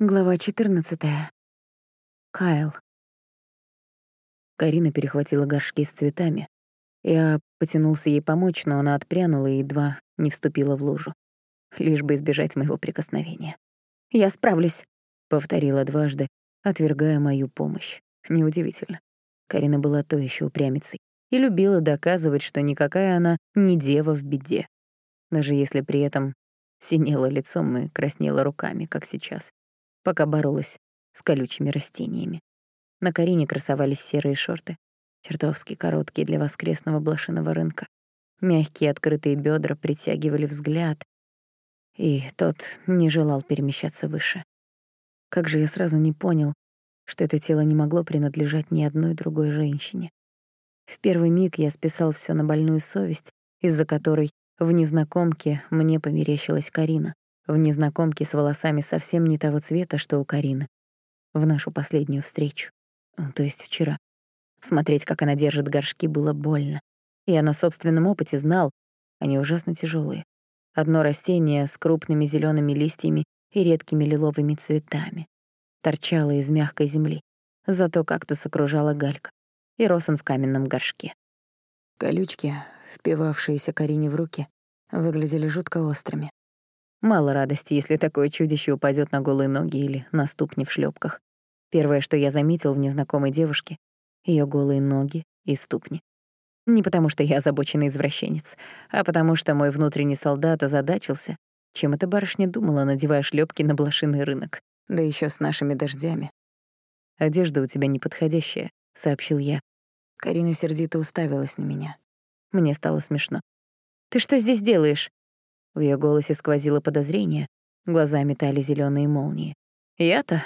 Глава 14. Кайл. Карина перехватила горшки с цветами. Я потянулся ей помочь, но она отпрянула и едва не вступила в лужу, лишь бы избежать моего прикосновения. «Я справлюсь», — повторила дважды, отвергая мою помощь. Неудивительно. Карина была то еще упрямицей и любила доказывать, что никакая она не дева в беде, даже если при этом синела лицом и краснела руками, как сейчас пока боролась с колючими растениями. На Карине красовались серые шорты, чертовски короткие для воскресного блошиного рынка. Мягкие открытые бедра притягивали взгляд, и тот не желал перемещаться выше. Как же я сразу не понял, что это тело не могло принадлежать ни одной другой женщине. В первый миг я списал все на больную совесть, из-за которой в незнакомке мне померещилась Карина в незнакомке с волосами совсем не того цвета, что у Карины. В нашу последнюю встречу. То есть вчера. Смотреть, как она держит горшки, было больно. Я на собственном опыте знал, они ужасно тяжелые. Одно растение с крупными зелеными листьями и редкими лиловыми цветами. Торчало из мягкой земли. Зато кактус окружала галька. И рос он в каменном горшке. Колючки, впивавшиеся Карине в руки, выглядели жутко острыми. Мало радости, если такое чудище упадет на голые ноги или на ступни в шлепках. Первое, что я заметил в незнакомой девушке — ее голые ноги и ступни. Не потому что я озабоченный извращенец, а потому что мой внутренний солдат озадачился, чем эта барышня думала, надевая шлепки на блошиный рынок. Да еще с нашими дождями. «Одежда у тебя неподходящая», — сообщил я. Карина сердито уставилась на меня. Мне стало смешно. «Ты что здесь делаешь?» В ее голосе сквозило подозрение, глаза метали зеленые молнии. «Я-то?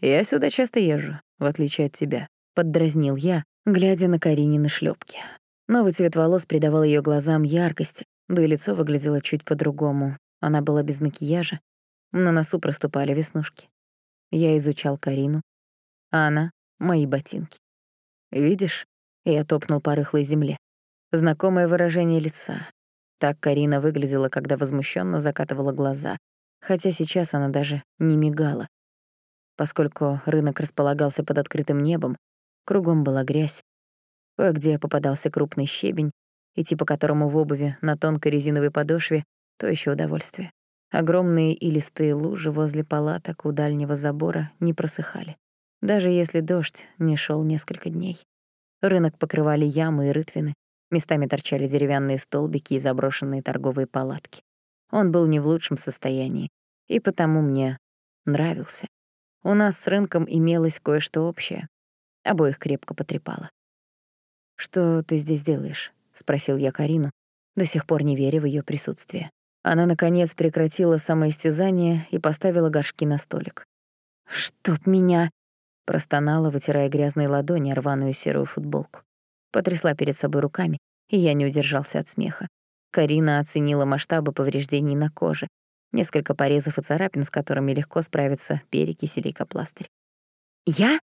Я сюда часто езжу, в отличие от тебя», — поддразнил я, глядя на Каринины шлепки. Новый цвет волос придавал ее глазам яркость, да и лицо выглядело чуть по-другому. Она была без макияжа, на носу проступали веснушки. Я изучал Карину, а она — мои ботинки. «Видишь?» — я топнул по рыхлой земле. Знакомое выражение лица, так Карина выглядела, когда возмущенно закатывала глаза, хотя сейчас она даже не мигала. Поскольку рынок располагался под открытым небом, кругом была грязь. Кое-где попадался крупный щебень, идти по которому в обуви на тонкой резиновой подошве — то еще удовольствие. Огромные илистые лужи возле палаток у дальнего забора не просыхали, даже если дождь не шел несколько дней. Рынок покрывали ямы и рытвины, Местами торчали деревянные столбики и заброшенные торговые палатки. Он был не в лучшем состоянии, и потому мне нравился. У нас с рынком имелось кое-что общее. Обоих крепко потрепало. «Что ты здесь делаешь?» — спросил я Карину, до сих пор не веря в ее присутствие. Она, наконец, прекратила самоистязание и поставила горшки на столик. «Чтоб меня!» — простонала, вытирая грязные ладони, рваную серую футболку. Потрясла перед собой руками, и я не удержался от смеха. Карина оценила масштабы повреждений на коже. Несколько порезов и царапин, с которыми легко справится перекись или лейкопластырь. «Я?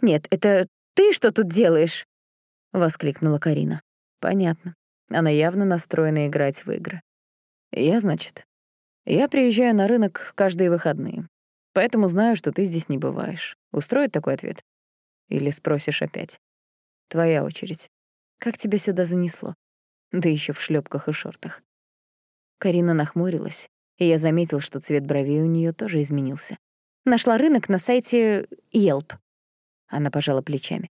Нет, это ты что тут делаешь?» — воскликнула Карина. «Понятно. Она явно настроена играть в игры. Я, значит, я приезжаю на рынок каждые выходные, поэтому знаю, что ты здесь не бываешь. Устроит такой ответ? Или спросишь опять? Твоя очередь. Как тебя сюда занесло? Да еще в шлепках и шортах. Карина нахмурилась, и я заметил, что цвет бровей у нее тоже изменился. Нашла рынок на сайте Yelp. Она пожала плечами.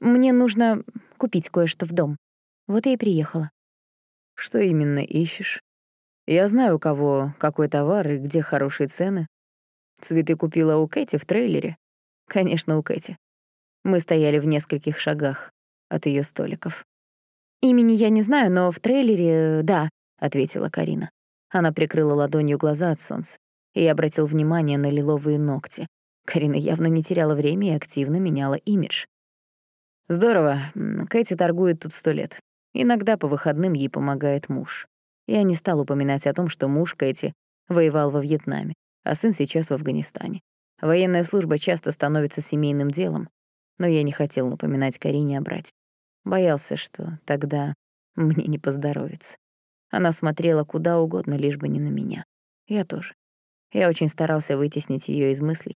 Мне нужно купить кое-что в дом. Вот я и приехала. Что именно ищешь? Я знаю, у кого какой товар и где хорошие цены. Цветы купила у Кэти в трейлере. Конечно, у Кэти. Мы стояли в нескольких шагах от ее столиков. «Имени я не знаю, но в трейлере — да», — ответила Карина. Она прикрыла ладонью глаза от солнца и обратил внимание на лиловые ногти. Карина явно не теряла время и активно меняла имидж. «Здорово. Кэти торгует тут сто лет. Иногда по выходным ей помогает муж. Я не стал упоминать о том, что муж Кэти воевал во Вьетнаме, а сын сейчас в Афганистане. Военная служба часто становится семейным делом, но я не хотел напоминать Карине о брате. Боялся, что тогда мне не поздоровится. Она смотрела куда угодно, лишь бы не на меня. Я тоже. Я очень старался вытеснить ее из мыслей.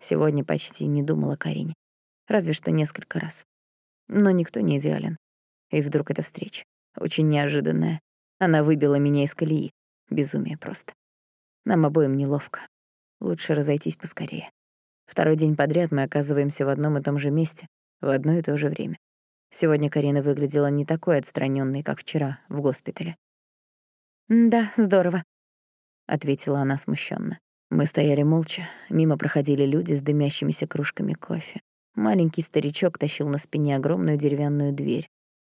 Сегодня почти не думал о Карине. Разве что несколько раз. Но никто не идеален. И вдруг эта встреча. Очень неожиданная. Она выбила меня из колеи. Безумие просто. Нам обоим неловко. Лучше разойтись поскорее. Второй день подряд мы оказываемся в одном и том же месте, в одно и то же время. Сегодня Карина выглядела не такой отстраненной, как вчера в госпитале. «Да, здорово», — ответила она смущенно. Мы стояли молча, мимо проходили люди с дымящимися кружками кофе. Маленький старичок тащил на спине огромную деревянную дверь.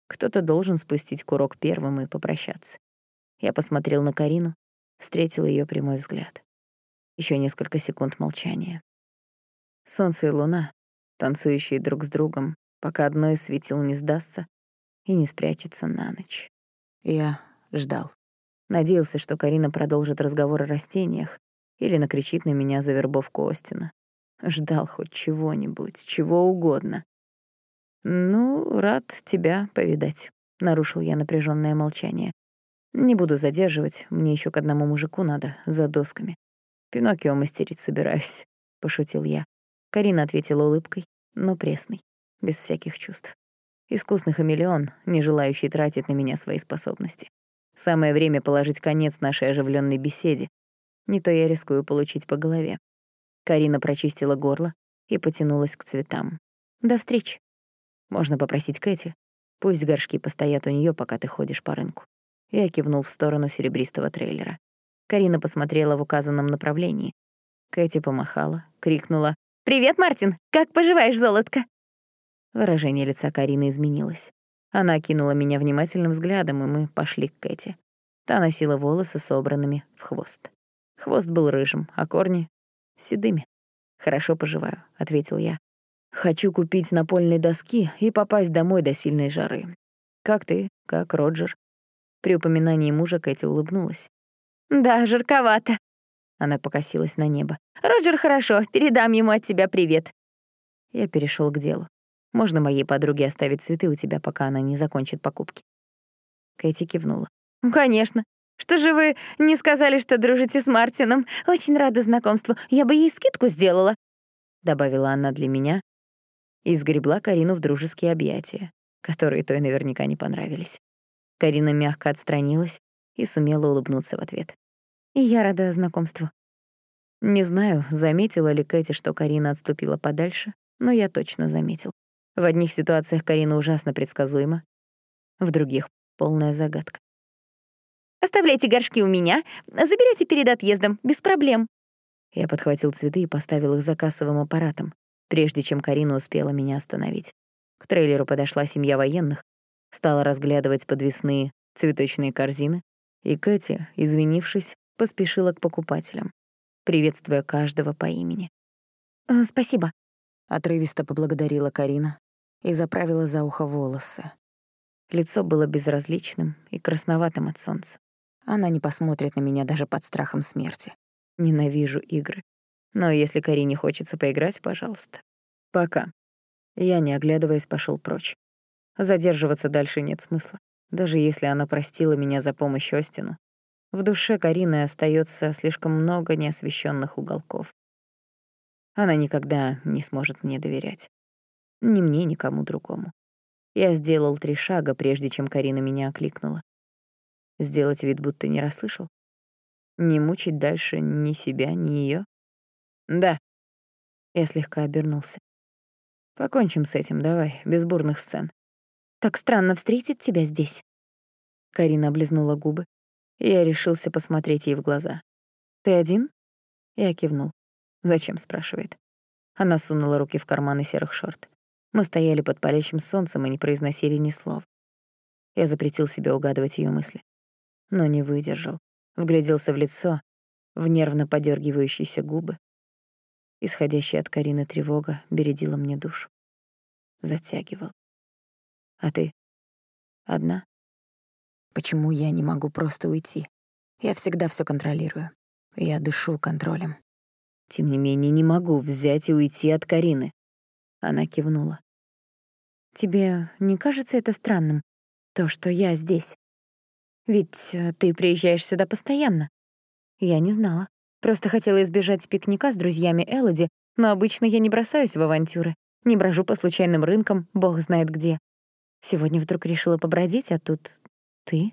Кто-то должен спустить курок первым и попрощаться. Я посмотрел на Карину, встретил ее прямой взгляд. Еще несколько секунд молчания. Солнце и луна, танцующие друг с другом, пока одно из светил не сдастся и не спрячется на ночь. Я ждал. Надеялся, что Карина продолжит разговор о растениях, или накричит на меня за вербовку Остина. Ждал хоть чего-нибудь, чего угодно. «Ну, рад тебя повидать», — нарушил я напряженное молчание. «Не буду задерживать, мне еще к одному мужику надо, за досками. Пиноккио мастерить собираюсь», — пошутил я. Карина ответила улыбкой, но пресной, без всяких чувств. Искусный хамелеон, не желающий тратить на меня свои способности. Самое время положить конец нашей оживленной беседе, не то я рискую получить по голове. Карина прочистила горло и потянулась к цветам. До встречи. Можно попросить Кэти. Пусть горшки постоят у нее, пока ты ходишь по рынку. Я кивнул в сторону серебристого трейлера. Карина посмотрела в указанном направлении. Кэти помахала, крикнула «Привет, Мартин! Как поживаешь, золотко?» Выражение лица Карины изменилось. Она окинула меня внимательным взглядом, и мы пошли к Кэти. Та носила волосы собранными в хвост. Хвост был рыжим, а корни — седыми. «Хорошо поживаю», — ответил я. «Хочу купить напольные доски и попасть домой до сильной жары. Как ты? Как Роджер?» При упоминании мужа Кэти улыбнулась. «Да, жарковато». Она покосилась на небо. «Роджер хорошо, передам ему от тебя привет». Я перешел к делу. Можно моей подруге оставить цветы у тебя, пока она не закончит покупки?» Кэти кивнула. «Конечно. Что же вы не сказали, что дружите с Мартином? Очень рада знакомству. Я бы ей скидку сделала», — добавила она для меня и сгребла Карину в дружеские объятия, которые той наверняка не понравились. Карина мягко отстранилась и сумела улыбнуться в ответ. «И я рада знакомству». Не знаю, заметила ли Кэти, что Карина отступила подальше, но я точно заметил. В одних ситуациях Карина ужасно предсказуема, в других — полная загадка. Оставляйте горшки у меня, заберете перед отъездом, без проблем». Я подхватил цветы и поставил их за кассовым аппаратом, прежде чем Карина успела меня остановить. К трейлеру подошла семья военных, стала разглядывать подвесные цветочные корзины, и Кэти, извинившись, поспешила к покупателям, приветствуя каждого по имени. «Э, «Спасибо», — отрывисто поблагодарила Карина и заправила за ухо волосы. Лицо было безразличным и красноватым от солнца. Она не посмотрит на меня даже под страхом смерти. Ненавижу игры. Но если Карине хочется поиграть, пожалуйста. Пока. Я, не оглядываясь, пошел прочь. Задерживаться дальше нет смысла. Даже если она простила меня за помощь Остину, в душе Карины остается слишком много неосвещенных уголков. Она никогда не сможет мне доверять. Ни мне, ни кому другому. Я сделал три шага, прежде чем Карина меня окликнула. Сделать вид, будто не расслышал? Не мучить дальше ни себя, ни ее? Да. Я слегка обернулся. Покончим с этим, давай, без бурных сцен. Так странно встретить тебя здесь. Карина облизнула губы, я решился посмотреть ей в глаза. «Ты один?» Я кивнул. «Зачем?» — спрашивает. Она сунула руки в карманы серых шорт. Мы стояли под палящим солнцем и не произносили ни слова. Я запретил себе угадывать ее мысли но не выдержал. Вгляделся в лицо, в нервно подергивающиеся губы. Исходящая от Карины тревога бередила мне душу. Затягивал. А ты? Одна? Почему я не могу просто уйти? Я всегда все контролирую. Я дышу контролем. Тем не менее, не могу взять и уйти от Карины. Она кивнула. Тебе не кажется это странным, то, что я здесь? Ведь э, ты приезжаешь сюда постоянно. Я не знала. Просто хотела избежать пикника с друзьями Элоди, но обычно я не бросаюсь в авантюры. Не брожу по случайным рынкам, бог знает где. Сегодня вдруг решила побродить, а тут ты?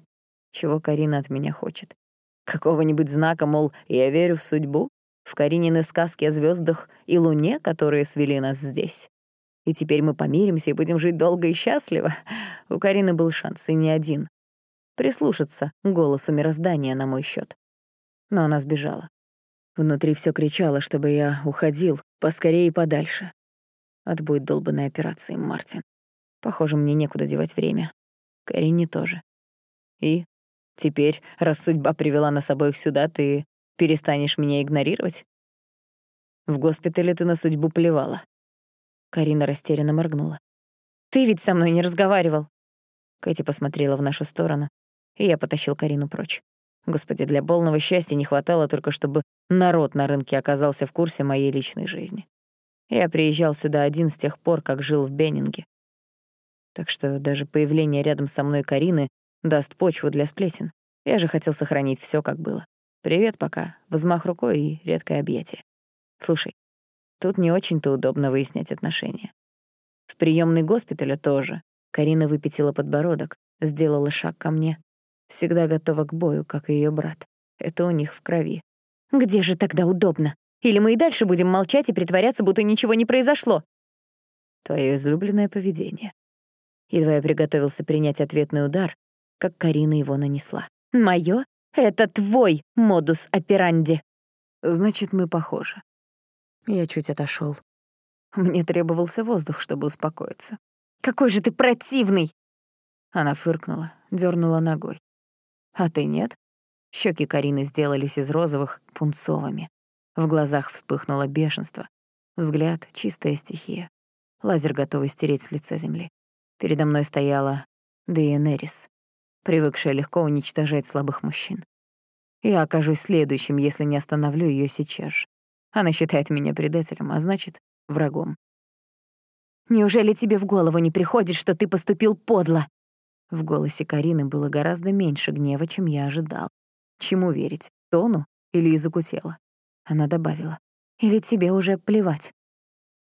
Чего Карина от меня хочет? Какого-нибудь знака, мол, я верю в судьбу? В Каринины сказки о звездах и луне, которые свели нас здесь? И теперь мы помиримся и будем жить долго и счастливо? У Карины был шанс, и не один. Прислушаться к голосу мироздания на мой счет. Но она сбежала. Внутри все кричало, чтобы я уходил, поскорее и подальше. Отбой долбанной операции, Мартин. Похоже, мне некуда девать время. Карине тоже. И теперь, раз судьба привела нас обоих сюда, ты перестанешь меня игнорировать? В госпитале ты на судьбу плевала. Карина растерянно моргнула. «Ты ведь со мной не разговаривал». Кэти посмотрела в нашу сторону, и я потащил Карину прочь. Господи, для полного счастья не хватало только, чтобы народ на рынке оказался в курсе моей личной жизни. Я приезжал сюда один с тех пор, как жил в Беннинге. Так что даже появление рядом со мной Карины даст почву для сплетен. Я же хотел сохранить все, как было. Привет пока, взмах рукой и редкое объятие. Слушай, тут не очень-то удобно выяснять отношения. В приемной госпиталя тоже. Карина выпятила подбородок, сделала шаг ко мне, Всегда готова к бою, как и её брат. Это у них в крови. Где же тогда удобно? Или мы и дальше будем молчать и притворяться, будто ничего не произошло? Твое излюбленное поведение. Едва я приготовился принять ответный удар, как Карина его нанесла. Моё? Это твой модус операнди. Значит, мы похожи. Я чуть отошёл. Мне требовался воздух, чтобы успокоиться. Какой же ты противный! Она фыркнула, дернула ногой. А ты нет? Щеки Карины сделались из розовых пунцовыми. В глазах вспыхнуло бешенство. Взгляд — чистая стихия. Лазер готовый стереть с лица земли. Передо мной стояла Дейенерис, привыкшая легко уничтожать слабых мужчин. Я окажусь следующим, если не остановлю ее сейчас же. Она считает меня предателем, а значит, врагом. «Неужели тебе в голову не приходит, что ты поступил подло?» В голосе Карины было гораздо меньше гнева, чем я ожидал. Чему верить, тону или языку тела? Она добавила. «Или тебе уже плевать?»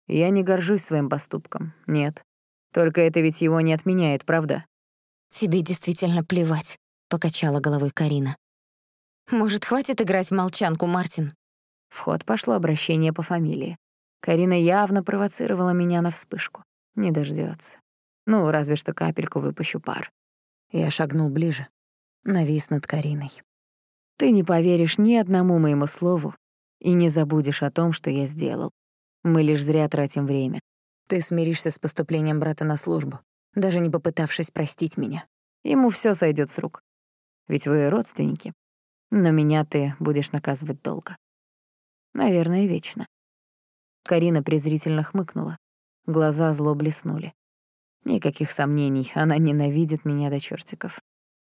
Я не горжусь своим поступком, нет. Только это ведь его не отменяет, правда? «Тебе действительно плевать», — покачала головой Карина. «Может, хватит играть в молчанку, Мартин?» В ход пошло обращение по фамилии. Карина явно провоцировала меня на вспышку. Не дождется. Ну, разве что капельку выпущу пар. Я шагнул ближе, навис над Кариной. Ты не поверишь ни одному моему слову и не забудешь о том, что я сделал. Мы лишь зря тратим время. Ты смиришься с поступлением брата на службу, даже не попытавшись простить меня. Ему все сойдет с рук. Ведь вы родственники. Но меня ты будешь наказывать долго. Наверное, вечно. Карина презрительно хмыкнула. Глаза зло блеснули. Никаких сомнений, она ненавидит меня до чертиков.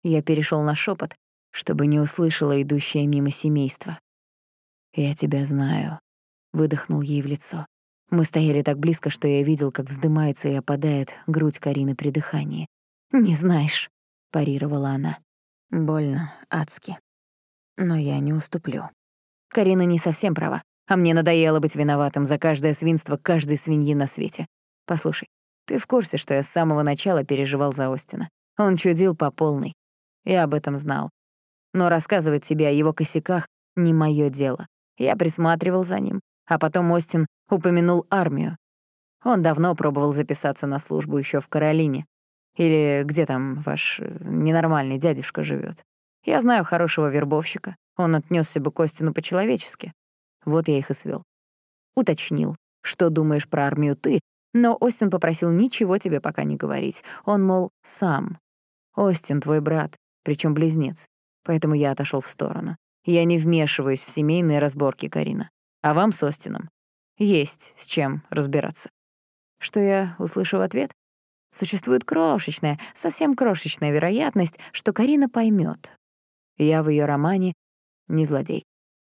Я перешел на шепот, чтобы не услышала идущее мимо семейство. «Я тебя знаю», — выдохнул ей в лицо. Мы стояли так близко, что я видел, как вздымается и опадает грудь Карины при дыхании. «Не знаешь», — парировала она. Больно, адски. Но я не уступлю. Карина не совсем права, а мне надоело быть виноватым за каждое свинство каждой свиньи на свете. Послушай, ты в курсе, что я с самого начала переживал за Остина. Он чудил по полной. Я об этом знал. Но рассказывать тебе о его косяках — не моё дело. Я присматривал за ним. А потом Остин упомянул армию. Он давно пробовал записаться на службу ещё в Каролине. Или где там ваш э, ненормальный дядюшка живёт. Я знаю хорошего вербовщика. Он отнёсся бы к Остину по-человечески. Вот я их и свёл. Уточнил, что думаешь про армию ты, но Остин попросил ничего тебе пока не говорить. Он, мол, сам. Остин твой брат, причем близнец. Поэтому я отошел в сторону. Я не вмешиваюсь в семейные разборки, Карина. А вам с Остином есть с чем разбираться. Что я услышу в ответ? Существует крошечная, совсем крошечная вероятность, что Карина поймет. Я в ее романе не злодей.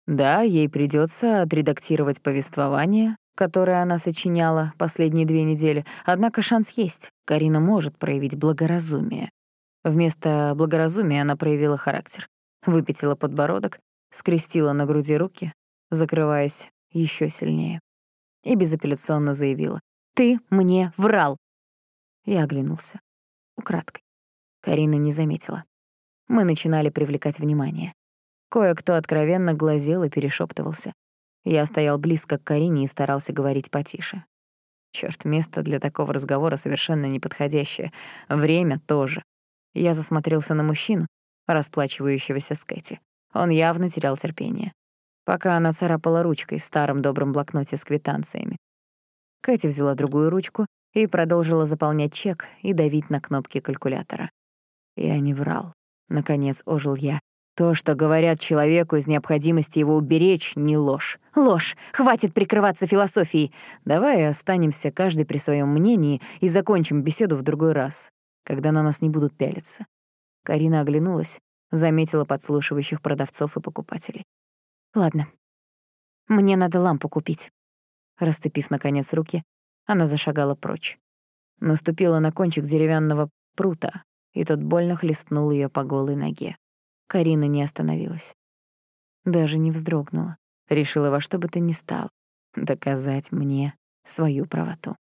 Да, ей придется отредактировать повествование, которое она сочиняла последние две недели, однако шанс есть. Карина может проявить благоразумие. Вместо благоразумия она проявила характер. Выпятила подбородок, скрестила на груди руки, закрываясь еще сильнее. И безапелляционно заявила. «Ты мне врал!» Я оглянулся. Украдкой. Карина не заметила. Мы начинали привлекать внимание. Кое-кто откровенно глазел и перешептывался. Я стоял близко к Карине и старался говорить потише. Чёрт, место для такого разговора совершенно неподходящее. Время тоже. Я засмотрелся на мужчину, расплачивающегося с Кэти. Он явно терял терпение. Пока она царапала ручкой в старом добром блокноте с квитанциями. Кэти взяла другую ручку и продолжила заполнять чек и давить на кнопки калькулятора. Я не врал. Наконец ожил я. То, что говорят человеку из необходимости его уберечь, не ложь. Ложь! Хватит прикрываться философией. Давай останемся каждый при своем мнении и закончим беседу в другой раз, когда на нас не будут пялиться. Карина оглянулась, заметила подслушивающих продавцов и покупателей. Ладно, мне надо лампу купить. Расцепив, наконец, руки, она зашагала прочь. Наступила на кончик деревянного прута, и тот больно хлестнул ее по голой ноге. Карина не остановилась. Даже не вздрогнула. Решила во что бы то ни стало доказать мне свою правоту.